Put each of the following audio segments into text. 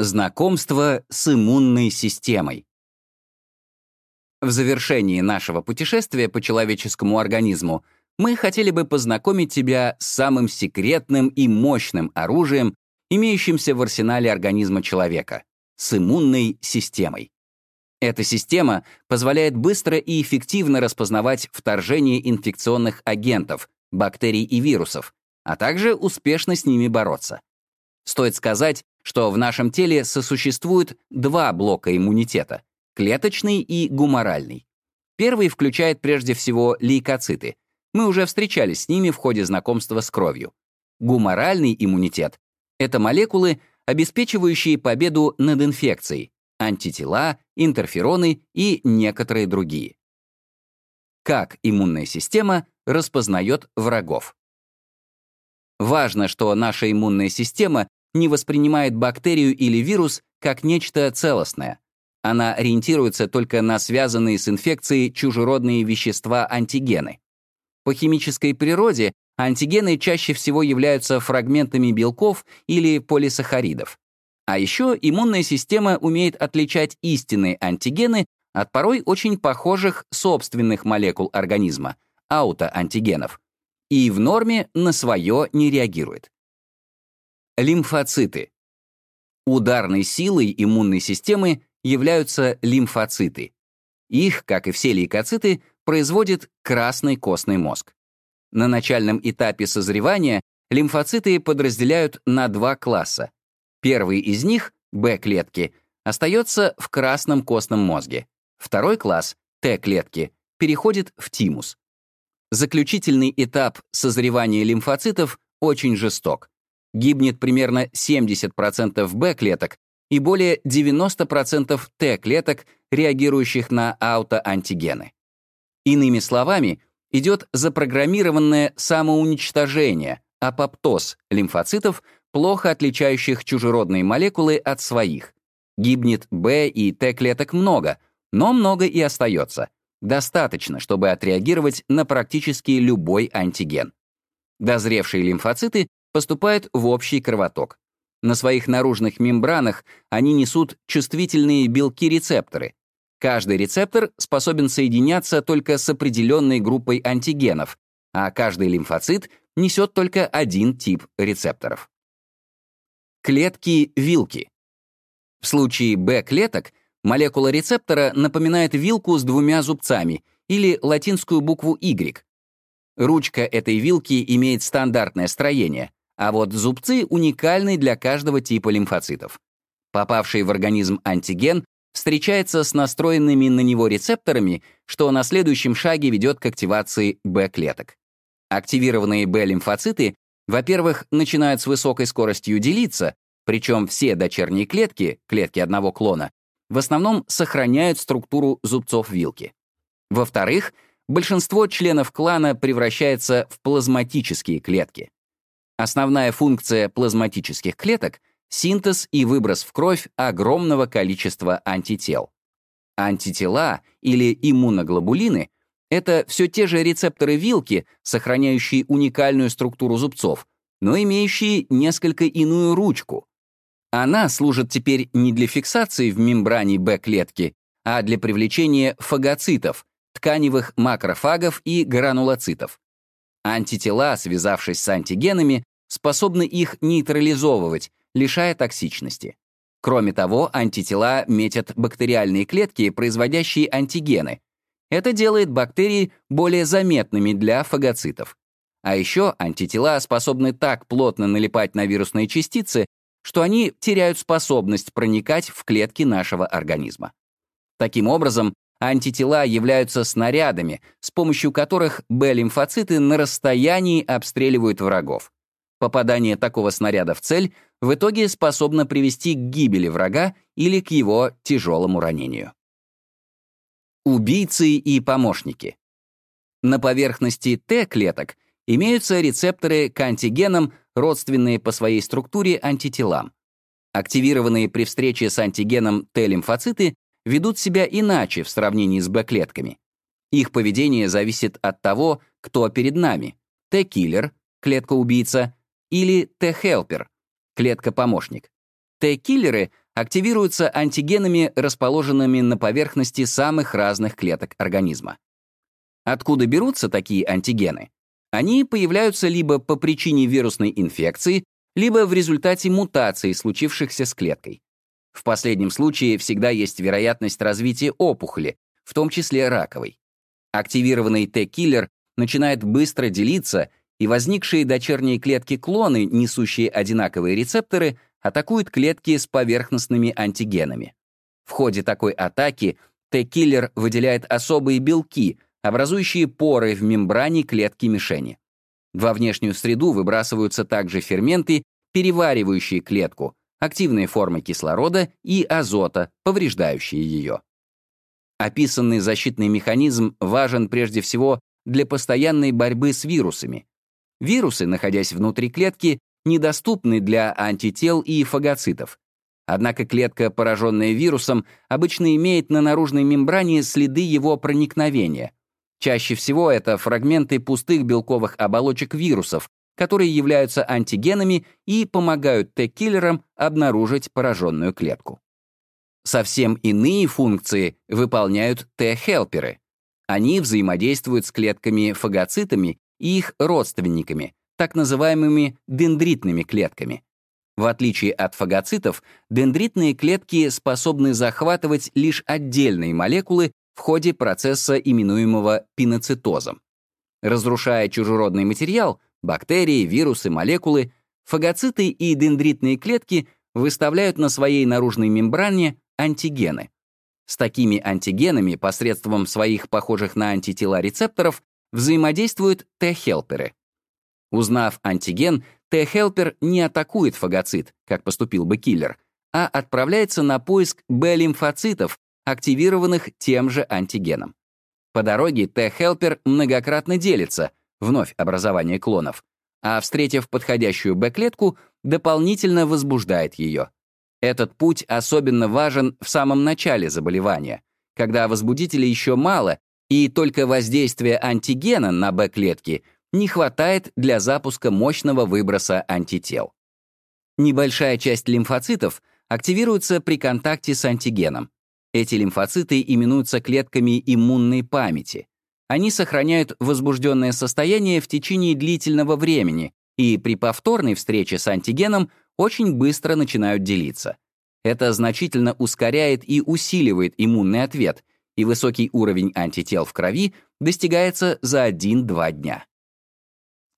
Знакомство с иммунной системой. В завершении нашего путешествия по человеческому организму мы хотели бы познакомить тебя с самым секретным и мощным оружием, имеющимся в арсенале организма человека — с иммунной системой. Эта система позволяет быстро и эффективно распознавать вторжение инфекционных агентов, бактерий и вирусов, а также успешно с ними бороться. Стоит сказать, что в нашем теле сосуществуют два блока иммунитета — клеточный и гуморальный. Первый включает прежде всего лейкоциты. Мы уже встречались с ними в ходе знакомства с кровью. Гуморальный иммунитет — это молекулы, обеспечивающие победу над инфекцией, антитела, интерфероны и некоторые другие. Как иммунная система распознает врагов? Важно, что наша иммунная система не воспринимает бактерию или вирус как нечто целостное. Она ориентируется только на связанные с инфекцией чужеродные вещества-антигены. По химической природе антигены чаще всего являются фрагментами белков или полисахаридов. А еще иммунная система умеет отличать истинные антигены от порой очень похожих собственных молекул организма, аутоантигенов, и в норме на свое не реагирует. Лимфоциты. Ударной силой иммунной системы являются лимфоциты. Их, как и все лейкоциты, производит красный костный мозг. На начальном этапе созревания лимфоциты подразделяют на два класса. Первый из них, Б-клетки, остается в красном костном мозге. Второй класс, Т-клетки, переходит в тимус. Заключительный этап созревания лимфоцитов очень жесток гибнет примерно 70% Б-клеток и более 90% Т-клеток, реагирующих на аутоантигены. Иными словами, идет запрограммированное самоуничтожение, апоптоз лимфоцитов, плохо отличающих чужеродные молекулы от своих. Гибнет Б и Т-клеток много, но много и остается. Достаточно, чтобы отреагировать на практически любой антиген. Дозревшие лимфоциты поступает в общий кровоток. На своих наружных мембранах они несут чувствительные белки-рецепторы. Каждый рецептор способен соединяться только с определенной группой антигенов, а каждый лимфоцит несет только один тип рецепторов. Клетки-вилки. В случае Б-клеток молекула рецептора напоминает вилку с двумя зубцами или латинскую букву Y. Ручка этой вилки имеет стандартное строение, а вот зубцы уникальны для каждого типа лимфоцитов. Попавший в организм антиген встречается с настроенными на него рецепторами, что на следующем шаге ведет к активации Б-клеток. Активированные Б-лимфоциты, во-первых, начинают с высокой скоростью делиться, причем все дочерние клетки, клетки одного клона, в основном сохраняют структуру зубцов вилки. Во-вторых, большинство членов клана превращается в плазматические клетки. Основная функция плазматических клеток — синтез и выброс в кровь огромного количества антител. Антитела или иммуноглобулины — это все те же рецепторы вилки, сохраняющие уникальную структуру зубцов, но имеющие несколько иную ручку. Она служит теперь не для фиксации в мембране Б-клетки, а для привлечения фагоцитов, тканевых макрофагов и гранулоцитов. Антитела, связавшись с антигенами, способны их нейтрализовывать, лишая токсичности. Кроме того, антитела метят бактериальные клетки, производящие антигены. Это делает бактерии более заметными для фагоцитов. А еще антитела способны так плотно налипать на вирусные частицы, что они теряют способность проникать в клетки нашего организма. Таким образом, антитела являются снарядами, с помощью которых Б-лимфоциты на расстоянии обстреливают врагов. Попадание такого снаряда в цель в итоге способно привести к гибели врага или к его тяжелому ранению. Убийцы и помощники. На поверхности Т-клеток имеются рецепторы к антигенам, родственные по своей структуре антителам. Активированные при встрече с антигеном Т-лимфоциты ведут себя иначе в сравнении с Б-клетками. Их поведение зависит от того, кто перед нами — Т-киллер, клетка-убийца, или Т-хелпер, клетка-помощник. Т-киллеры активируются антигенами, расположенными на поверхности самых разных клеток организма. Откуда берутся такие антигены? Они появляются либо по причине вирусной инфекции, либо в результате мутаций, случившихся с клеткой. В последнем случае всегда есть вероятность развития опухоли, в том числе раковой. Активированный Т-киллер начинает быстро делиться, и возникшие дочерние клетки-клоны, несущие одинаковые рецепторы, атакуют клетки с поверхностными антигенами. В ходе такой атаки Т-киллер выделяет особые белки, образующие поры в мембране клетки-мишени. Во внешнюю среду выбрасываются также ферменты, переваривающие клетку, активные формы кислорода и азота, повреждающие ее. Описанный защитный механизм важен прежде всего для постоянной борьбы с вирусами. Вирусы, находясь внутри клетки, недоступны для антител и фагоцитов. Однако клетка, пораженная вирусом, обычно имеет на наружной мембране следы его проникновения. Чаще всего это фрагменты пустых белковых оболочек вирусов, которые являются антигенами и помогают Т-киллерам обнаружить пораженную клетку. Совсем иные функции выполняют Т-хелперы. Они взаимодействуют с клетками-фагоцитами и их родственниками, так называемыми дендритными клетками. В отличие от фагоцитов, дендритные клетки способны захватывать лишь отдельные молекулы в ходе процесса, именуемого пиноцитозом. Разрушая чужеродный материал, бактерии, вирусы, молекулы, фагоциты и дендритные клетки выставляют на своей наружной мембране антигены. С такими антигенами посредством своих похожих на антитела рецепторов взаимодействуют Т-хелперы. Узнав антиген, Т-хелпер не атакует фагоцит, как поступил бы киллер, а отправляется на поиск Б-лимфоцитов, активированных тем же антигеном. По дороге Т-хелпер многократно делится, вновь образование клонов, а, встретив подходящую Б-клетку, дополнительно возбуждает ее. Этот путь особенно важен в самом начале заболевания, когда возбудителей еще мало, и только воздействие антигена на Б-клетки не хватает для запуска мощного выброса антител. Небольшая часть лимфоцитов активируется при контакте с антигеном. Эти лимфоциты именуются клетками иммунной памяти. Они сохраняют возбужденное состояние в течение длительного времени и при повторной встрече с антигеном очень быстро начинают делиться. Это значительно ускоряет и усиливает иммунный ответ, и высокий уровень антител в крови достигается за 1-2 дня.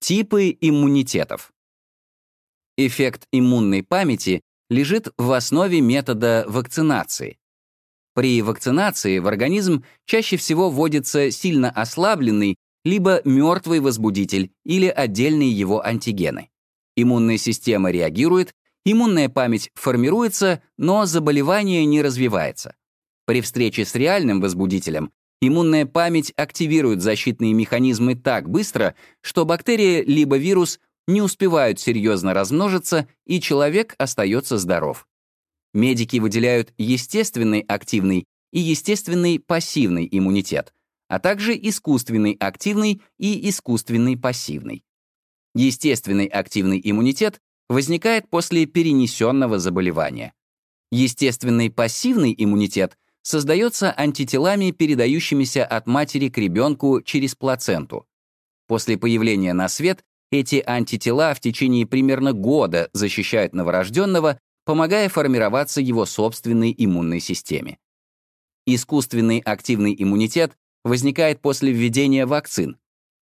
Типы иммунитетов. Эффект иммунной памяти лежит в основе метода вакцинации. При вакцинации в организм чаще всего вводится сильно ослабленный либо мертвый возбудитель или отдельные его антигены. Иммунная система реагирует, иммунная память формируется, но заболевание не развивается. При встрече с реальным возбудителем иммунная память активирует защитные механизмы так быстро, что бактерия либо вирус не успевают серьезно размножиться, и человек остается здоров. Медики выделяют естественный активный и естественный пассивный иммунитет, а также искусственный активный и искусственный пассивный. Естественный активный иммунитет возникает после перенесенного заболевания. Естественный пассивный иммунитет создается антителами, передающимися от матери к ребенку через плаценту. После появления на свет эти антитела в течение примерно года защищают новорожденного, помогая формироваться его собственной иммунной системе. Искусственный активный иммунитет возникает после введения вакцин,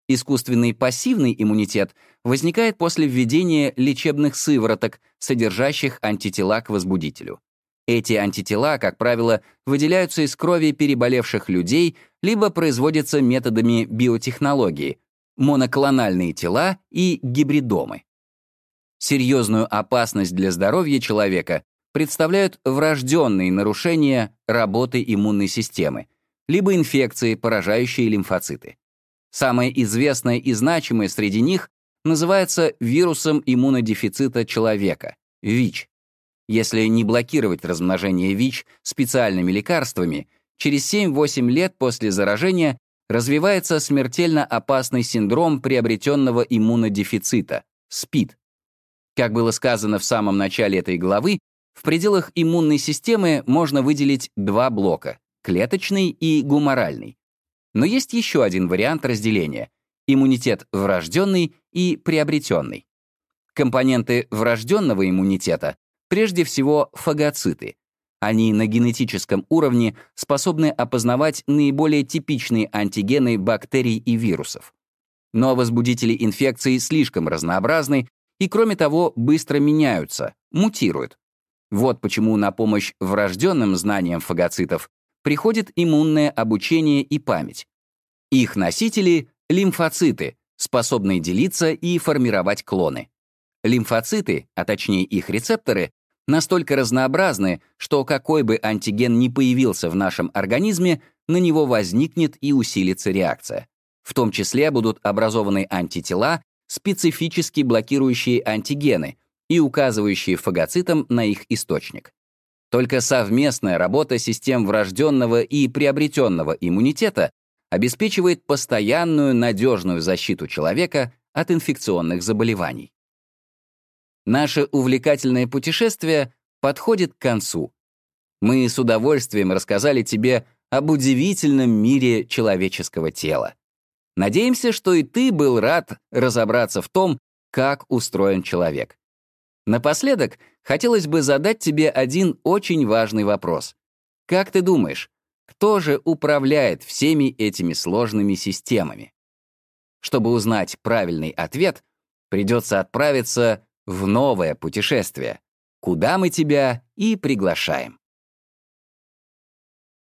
Искусственный пассивный иммунитет возникает после введения лечебных сывороток, содержащих антитела к возбудителю. Эти антитела, как правило, выделяются из крови переболевших людей либо производятся методами биотехнологии, моноклональные тела и гибридомы. Серьезную опасность для здоровья человека представляют врожденные нарушения работы иммунной системы, либо инфекции, поражающие лимфоциты. Самое известное и значимое среди них называется вирусом иммунодефицита человека, ВИЧ. Если не блокировать размножение ВИЧ специальными лекарствами, через 7-8 лет после заражения развивается смертельно опасный синдром приобретенного иммунодефицита, СПИД. Как было сказано в самом начале этой главы, В пределах иммунной системы можно выделить два блока — клеточный и гуморальный. Но есть еще один вариант разделения — иммунитет врожденный и приобретенный. Компоненты врожденного иммунитета прежде всего фагоциты. Они на генетическом уровне способны опознавать наиболее типичные антигены бактерий и вирусов. Но возбудители инфекции слишком разнообразны и, кроме того, быстро меняются, мутируют. Вот почему на помощь врожденным знаниям фагоцитов приходит иммунное обучение и память. Их носители — лимфоциты, способные делиться и формировать клоны. Лимфоциты, а точнее их рецепторы, настолько разнообразны, что какой бы антиген ни появился в нашем организме, на него возникнет и усилится реакция. В том числе будут образованы антитела, специфически блокирующие антигены и указывающие фагоцитам на их источник. Только совместная работа систем врожденного и приобретенного иммунитета обеспечивает постоянную надежную защиту человека от инфекционных заболеваний. Наше увлекательное путешествие подходит к концу. Мы с удовольствием рассказали тебе об удивительном мире человеческого тела. Надеемся, что и ты был рад разобраться в том, как устроен человек. Напоследок, хотелось бы задать тебе один очень важный вопрос. Как ты думаешь, кто же управляет всеми этими сложными системами? Чтобы узнать правильный ответ, придется отправиться в новое путешествие, куда мы тебя и приглашаем.